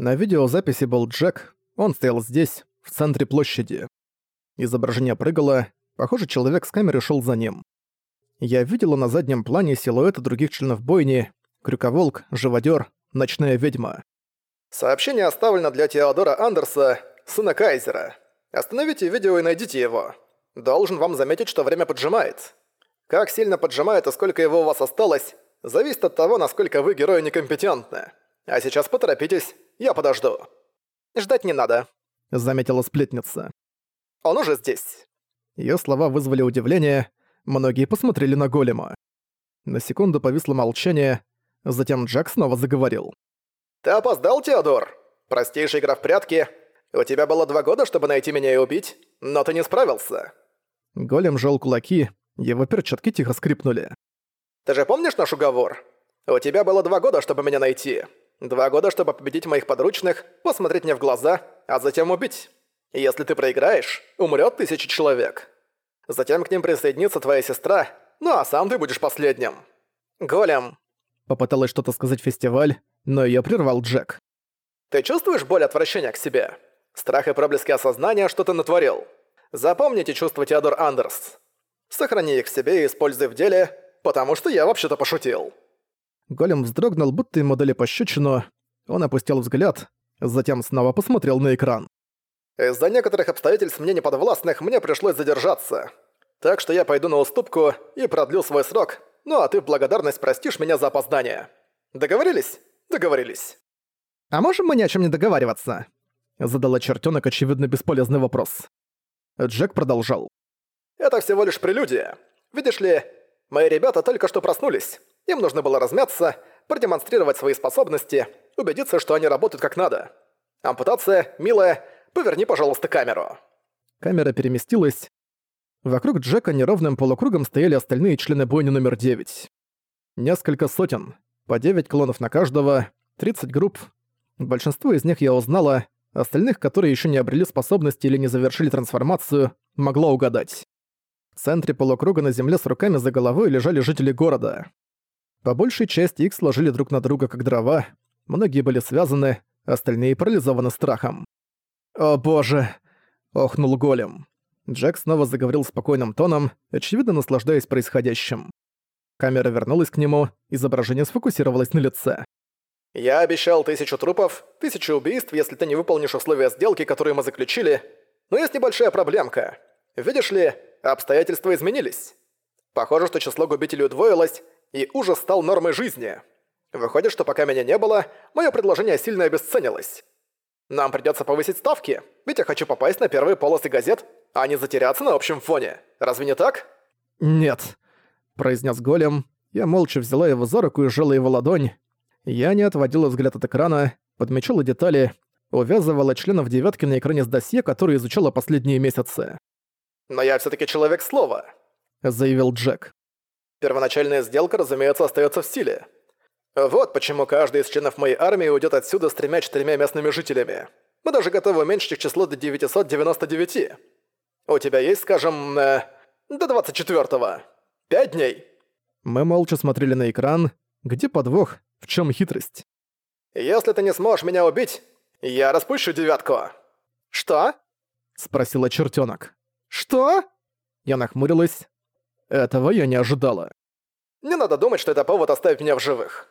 На видеозаписи был Джек, он стоял здесь, в центре площади. Изображение прыгало, похоже, человек с камеры шел за ним. Я видела на заднем плане силуэты других членов бойни, крюковолк, живодер, ночная ведьма. Сообщение оставлено для Теодора Андерса, сына Кайзера. Остановите видео и найдите его. Должен вам заметить, что время поджимает. Как сильно поджимает и сколько его у вас осталось, зависит от того, насколько вы герои некомпетентны. А сейчас поторопитесь, я подожду. Ждать не надо, заметила сплетница. Он уже здесь. Её слова вызвали удивление, многие посмотрели на голема. На секунду повисло молчание, затем Джек снова заговорил. «Ты опоздал, Теодор? Простейшая игра в прятки. У тебя было два года, чтобы найти меня и убить, но ты не справился». Голем жёл кулаки, его перчатки тихо скрипнули. «Ты же помнишь наш уговор? У тебя было два года, чтобы меня найти. Два года, чтобы победить моих подручных, посмотреть мне в глаза, а затем убить. Если ты проиграешь, умрет тысяча человек. Затем к ним присоединится твоя сестра, ну а сам ты будешь последним. Голем. Попыталась что-то сказать фестиваль, но ее прервал Джек. Ты чувствуешь боль отвращения к себе? Страх и проблески осознания, что ты натворил. Запомните чувства Теодор Андерс. Сохрани их в себе и используй в деле, потому что я вообще-то пошутил. Голем вздрогнул, будто ему дали пощечину. Он опустил взгляд, затем снова посмотрел на экран. Из-за некоторых обстоятельств мне неподвластных мне пришлось задержаться. Так что я пойду на уступку и продлю свой срок, ну а ты в благодарность простишь меня за опоздание. Договорились? Договорились. «А можем мы ни о чем не договариваться?» Задала чертенок очевидно бесполезный вопрос. Джек продолжал. «Это всего лишь прелюдия. Видишь ли, мои ребята только что проснулись. Им нужно было размяться, продемонстрировать свои способности, убедиться, что они работают как надо. Ампутация, милая, Поверни, пожалуйста, камеру». Камера переместилась. Вокруг Джека неровным полукругом стояли остальные члены бойни номер 9. Несколько сотен, по 9 клонов на каждого, 30 групп. Большинство из них я узнала, остальных, которые еще не обрели способности или не завершили трансформацию, могла угадать. В центре полукруга на земле с руками за головой лежали жители города. По большей части их сложили друг на друга как дрова, многие были связаны, остальные парализованы страхом. «О боже!» — охнул голем. Джек снова заговорил спокойным тоном, очевидно наслаждаясь происходящим. Камера вернулась к нему, изображение сфокусировалось на лице. «Я обещал тысячу трупов, тысячу убийств, если ты не выполнишь условия сделки, которые мы заключили. Но есть небольшая проблемка. Видишь ли, обстоятельства изменились. Похоже, что число губителей удвоилось, и ужас стал нормой жизни. Выходит, что пока меня не было, мое предложение сильно обесценилось. Нам придётся повысить ставки, ведь я хочу попасть на первые полосы газет, а не затеряться на общем фоне. Разве не так? Нет, произнес голем. Я молча взяла его за руку и сжала его ладонь. Я не отводила взгляд от экрана, подмечала детали, увязывала членов девятки на экране с досье, которое изучала последние месяцы. «Но я всё-таки человек слова», — заявил Джек. «Первоначальная сделка, разумеется, остаётся в силе. Вот почему каждый из членов моей армии уйдет отсюда с тремя-четырьмя местными жителями. Мы даже готовы уменьшить их число до 999. У тебя есть, скажем, э, до 24-го. Пять дней. Мы молча смотрели на экран. Где подвох? В чем хитрость? Если ты не сможешь меня убить, я распущу девятку. Что? Спросила чертенок. Что? Я нахмурилась. Этого я не ожидала. Не надо думать, что это повод оставить меня в живых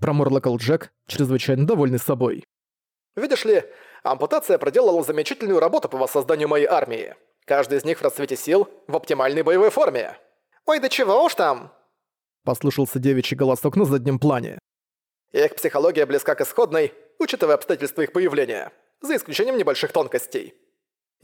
промурлокал Джек, чрезвычайно довольный собой. «Видишь ли, ампутация проделала замечательную работу по воссозданию моей армии. Каждый из них в расцвете сил, в оптимальной боевой форме». «Ой, да чего уж там!» Послышался девичий голосок на заднем плане. «Их психология близка к исходной, учитывая обстоятельства их появления, за исключением небольших тонкостей.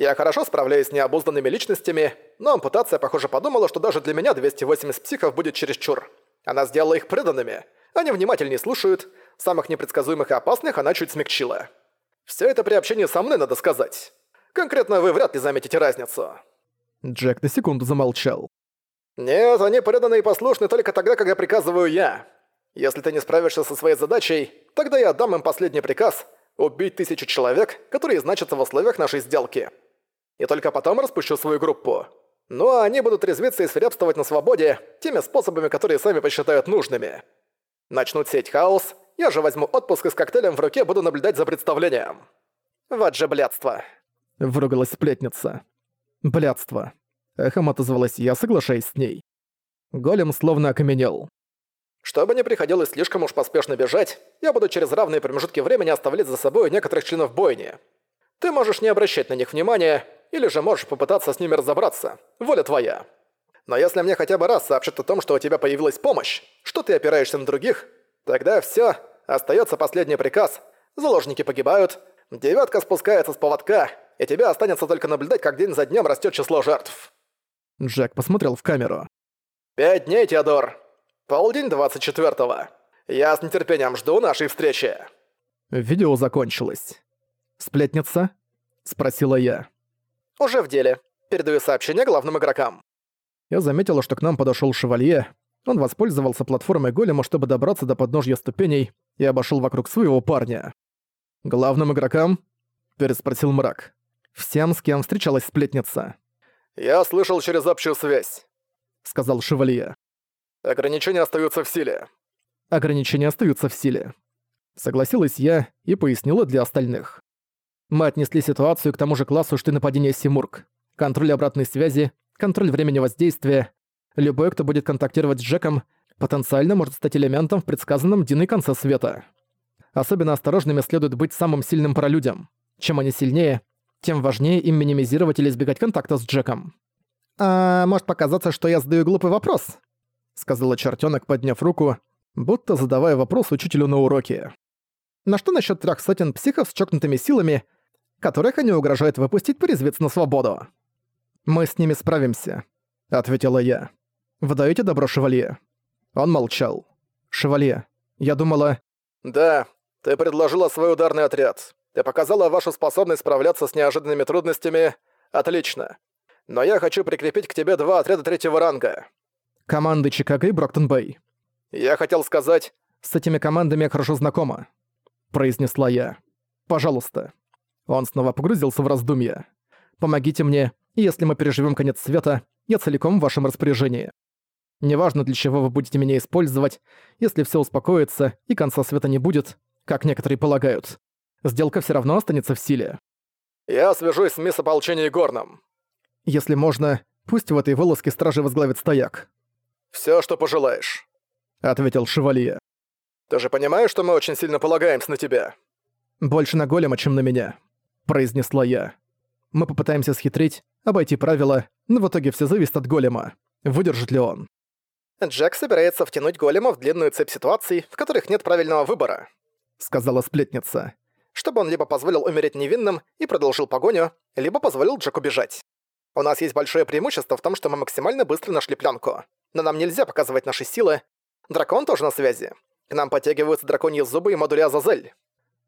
Я хорошо справляюсь с необузданными личностями, но ампутация, похоже, подумала, что даже для меня 280 психов будет чересчур. Она сделала их преданными — они внимательнее слушают, самых непредсказуемых и опасных она чуть смягчила. Все это при общении со мной, надо сказать. Конкретно вы вряд ли заметите разницу». Джек на секунду замолчал. «Нет, они преданы и послушны только тогда, когда приказываю я. Если ты не справишься со своей задачей, тогда я отдам им последний приказ — убить тысячу человек, которые значатся в условиях нашей сделки. И только потом распущу свою группу. Ну а они будут резвиться и свирепствовать на свободе теми способами, которые сами посчитают нужными. Начнут сеть хаос, Я же возьму отпуск и с коктейлем в руке буду наблюдать за представлением. Вот же блядство. Выругалась сплетница. Блядство. Эхом отозвалась я, соглашаясь с ней. Голем словно окаменел. Чтобы не приходилось слишком уж поспешно бежать, я буду через равные промежутки времени оставлять за собой некоторых членов бойни. Ты можешь не обращать на них внимания, или же можешь попытаться с ними разобраться. Воля твоя. Но если мне хотя бы раз сообщат о том, что у тебя появилась помощь, что ты опираешься на других, тогда все, остается последний приказ. Заложники погибают, девятка спускается с поводка, и тебе останется только наблюдать, как день за днем растет число жертв. Джек посмотрел в камеру. «Пять дней, Теодор. Полдень 24-го. Я с нетерпением жду нашей встречи». Видео закончилось. «Сплетница?» — спросила я. «Уже в деле. Передаю сообщение главным игрокам». Я заметила, что к нам подошёл шевалье. Он воспользовался платформой голема, чтобы добраться до подножья ступеней и обошёл вокруг своего парня. «Главным игрокам?» — переспросил мрак. «Всем, с кем встречалась сплетница». «Я слышал через общую связь», — сказал шевалье. «Ограничения остаются в силе». «Ограничения остаются в силе». Согласилась я и пояснила для остальных. Мы отнесли ситуацию к тому же классу, что и нападение Симург. Контроль обратной связи, контроль времени воздействия. Любой, кто будет контактировать с Джеком, потенциально может стать элементом в предсказанном Диной конце света. Особенно осторожными следует быть самым сильным пролюдям. Чем они сильнее, тем важнее им минимизировать или избегать контакта с Джеком. «А может показаться, что я задаю глупый вопрос?» — сказала чертёнок, подняв руку, будто задавая вопрос учителю на уроке. «На что насчет трех сотен психов с чокнутыми силами, которых они угрожают выпустить порезвец на свободу?» «Мы с ними справимся», — ответила я. «Вы даёте добро, шевалье?» Он молчал. «Шевалье, я думала...» «Да, ты предложила свой ударный отряд. Ты показала вашу способность справляться с неожиданными трудностями. Отлично. Но я хочу прикрепить к тебе два отряда третьего ранга. Команды Чикаго и Броктон-Бэй. Я хотел сказать... С этими командами я хорошо знакома. Произнесла я. Пожалуйста. Он снова погрузился в раздумья. Помогите мне, и если мы переживем конец света, я целиком в вашем распоряжении. Неважно, для чего вы будете меня использовать, если все успокоится и конца света не будет, как некоторые полагают. Сделка все равно останется в силе. Я свяжусь с мисс ополчения Горном. Если можно, пусть в этой вылазке стражи возглавит стояк. Все, что пожелаешь», — ответил Шевалье. «Ты же понимаешь, что мы очень сильно полагаемся на тебя?» «Больше на голема, чем на меня», — произнесла я. «Мы попытаемся схитрить, обойти правила, но в итоге все зависит от голема. Выдержит ли он?» «Джек собирается втянуть голема в длинную цепь ситуаций, в которых нет правильного выбора», — сказала сплетница. «Чтобы он либо позволил умереть невинным и продолжил погоню, либо позволил Джеку бежать. У нас есть большое преимущество в том, что мы максимально быстро нашли пленку. Но нам нельзя показывать наши силы. Дракон тоже на связи. К нам подтягиваются драконьи зубы и модули Азазель.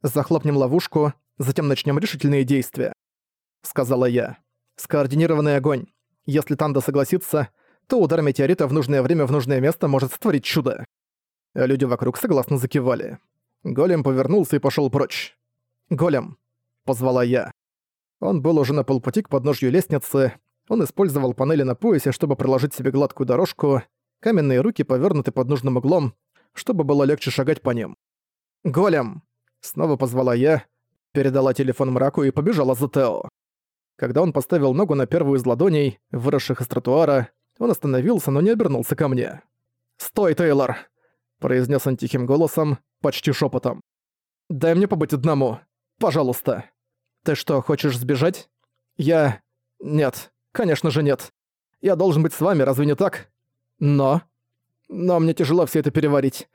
«Захлопнем ловушку, затем начнем решительные действия», — сказала я. «Скоординированный огонь. Если Танда согласится, то удар метеорита в нужное время в нужное место может сотворить чудо». Люди вокруг согласно закивали. Голем повернулся и пошел прочь. «Голем», — позвала я. Он был уже на полпути к подножью лестницы. Он использовал панели на поясе, чтобы проложить себе гладкую дорожку. Каменные руки повернуты под нужным углом, чтобы было легче шагать по ним. «Голем!» Снова позвала я, передала телефон мраку и побежала за Тео. Когда он поставил ногу на первую из ладоней, выросших из тротуара, он остановился, но не обернулся ко мне. «Стой, Тейлор!» – произнес он тихим голосом, почти шепотом. «Дай мне побыть одному. Пожалуйста». «Ты что, хочешь сбежать?» «Я... Нет, конечно же нет. Я должен быть с вами, разве не так?» «Но...» «Но мне тяжело все это переварить.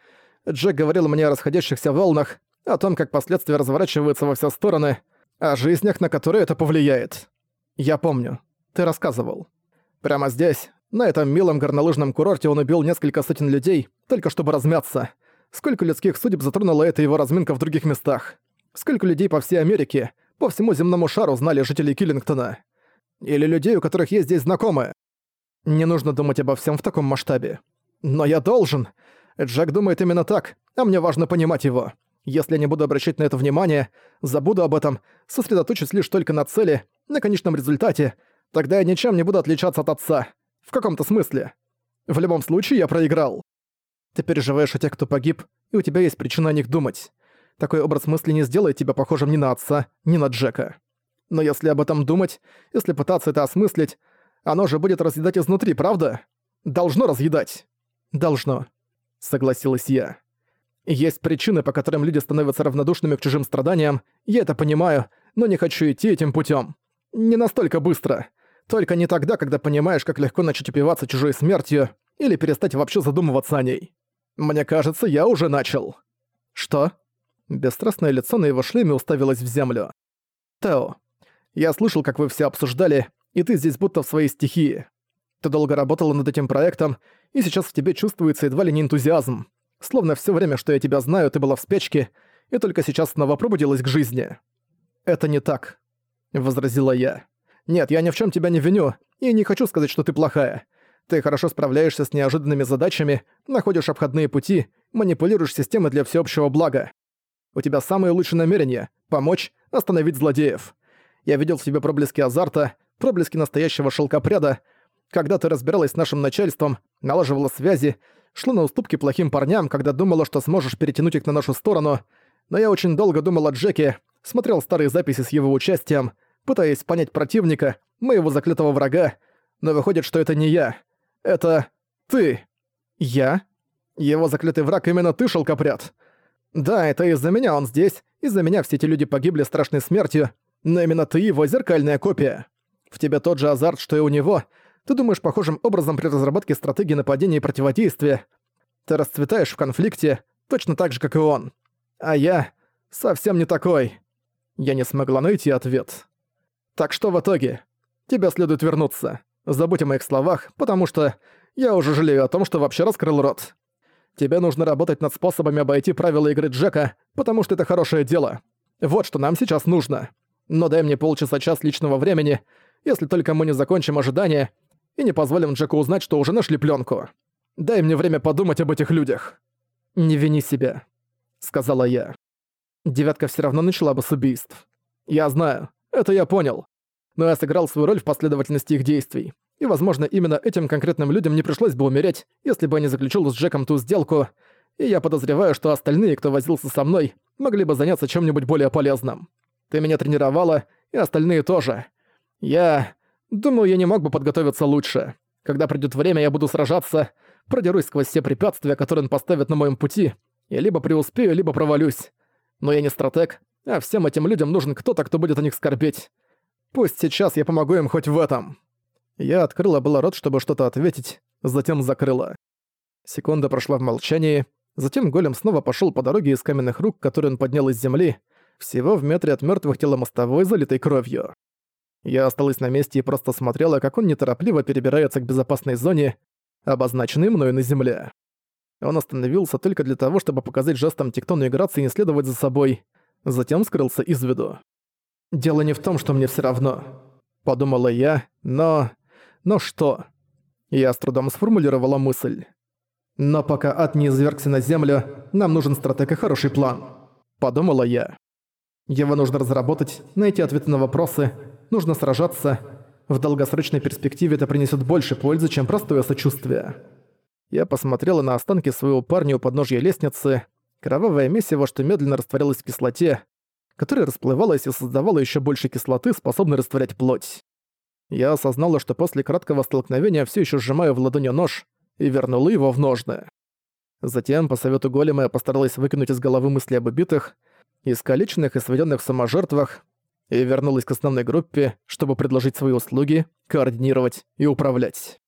Джек говорил мне о расходящихся волнах, о том, как последствия разворачиваются во все стороны, о жизнях, на которые это повлияет. Я помню. Ты рассказывал. Прямо здесь, на этом милом горнолыжном курорте он убил несколько сотен людей, только чтобы размяться. Сколько людских судеб затронула эта его разминка в других местах? Сколько людей по всей Америке, по всему земному шару знали жители Киллингтона. Или людей, у которых есть здесь знакомые. Не нужно думать обо всем в таком масштабе. Но я должен. Джек думает именно так, а мне важно понимать его. Если я не буду обращать на это внимание, забуду об этом, сосредоточусь лишь только на цели, на конечном результате, тогда я ничем не буду отличаться от отца. В каком-то смысле. В любом случае я проиграл. Ты переживаешь о тех, кто погиб, и у тебя есть причина о них думать. Такой образ мысли не сделает тебя похожим ни на отца, ни на Джека. Но если об этом думать, если пытаться это осмыслить, оно же будет разъедать изнутри, правда? Должно разъедать. Должно. Согласилась я. Есть причины, по которым люди становятся равнодушными к чужим страданиям, я это понимаю, но не хочу идти этим путем. Не настолько быстро. Только не тогда, когда понимаешь, как легко начать упиваться чужой смертью или перестать вообще задумываться о ней. Мне кажется, я уже начал. Что? Бесстрастное лицо на его шлеме уставилось в землю. Тео, я слышал, как вы все обсуждали, и ты здесь будто в своей стихии. Ты долго работала над этим проектом, и сейчас в тебе чувствуется едва ли не энтузиазм. Словно все время, что я тебя знаю, ты была в спячке, и только сейчас снова пробудилась к жизни. «Это не так», — возразила я. «Нет, я ни в чем тебя не виню, и не хочу сказать, что ты плохая. Ты хорошо справляешься с неожиданными задачами, находишь обходные пути, манипулируешь системой для всеобщего блага. У тебя самые лучшие намерения — помочь, остановить злодеев. Я видел в тебе проблески азарта, проблески настоящего шелкопряда, когда ты разбиралась с нашим начальством, налаживала связи, шла на уступки плохим парням, когда думала, что сможешь перетянуть их на нашу сторону, но я очень долго думал о Джеке, смотрел старые записи с его участием, пытаясь понять противника, моего заклятого врага, но выходит, что это не я. Это ты. Я? Его заклятый враг именно ты, шелкопряд. Да, это из-за меня он здесь, из-за меня все эти люди погибли страшной смертью, но именно ты его зеркальная копия. В тебе тот же азарт, что и у него. Ты думаешь похожим образом при разработке стратегии нападения и противодействия. Ты расцветаешь в конфликте, точно так же, как и он. А я совсем не такой. Я не смогла найти ответ. Так что в итоге? Тебе следует вернуться. Забудь о моих словах, потому что я уже жалею о том, что вообще раскрыл рот. Тебе нужно работать над способами обойти правила игры Джека, потому что это хорошее дело. Вот что нам сейчас нужно. Но дай мне полчаса-час личного времени, если только мы не закончим ожидание и не позволим Джеку узнать, что уже нашли пленку. Дай мне время подумать об этих людях. Не вини себя, сказала я. Девятка все равно начала бы с убийств. Я знаю, это я понял. Но я сыграл свою роль в последовательности их действий. И, возможно, именно этим конкретным людям не пришлось бы умереть, если бы я не заключил с Джеком ту сделку, и я подозреваю, что остальные, кто возился со мной, могли бы заняться чем-нибудь более полезным. Ты меня тренировала, и остальные тоже. Я... Думаю, я не мог бы подготовиться лучше. Когда придёт время, я буду сражаться, продерусь сквозь все препятствия, которые он поставит на моем пути, и либо преуспею, либо провалюсь. Но я не стратег, а всем этим людям нужен кто-то, кто будет о них скорбеть. Пусть сейчас я помогу им хоть в этом. Я открыла было рот, чтобы что-то ответить, затем закрыла. Секунда прошла в молчании, затем голем снова пошёл по дороге из каменных рук, которые он поднял из земли, всего в метре от мёртвых тела мостовой, залитой кровью. Я осталась на месте и просто смотрела, как он неторопливо перебирается к безопасной зоне, обозначенной мною на земле. Он остановился только для того, чтобы показать жестом Тектону Грации не следовать за собой, затем скрылся из виду. «Дело не в том, что мне всё равно», — подумала я, но... Но что? Я с трудом сформулировала мысль. «Но пока ад не извергся на землю, нам нужен стратег и хороший план», — подумала я. Его нужно разработать, найти ответы на вопросы, нужно сражаться. В долгосрочной перспективе это принесет больше пользы, чем простое сочувствие. Я посмотрела на останки своего парня у подножья лестницы, кровавое месиво, что медленно растворялось в кислоте, которая расплывалась и создавала еще больше кислоты, способной растворять плоть. Я осознала, что после краткого столкновения все еще сжимаю в ладони нож и вернула его в ножны. Затем, по совету голема, я постаралась выкинуть из головы мысли об убитых, искалеченных и сведенных в саможертвах, и вернулась к основной группе, чтобы предложить свои услуги, координировать и управлять.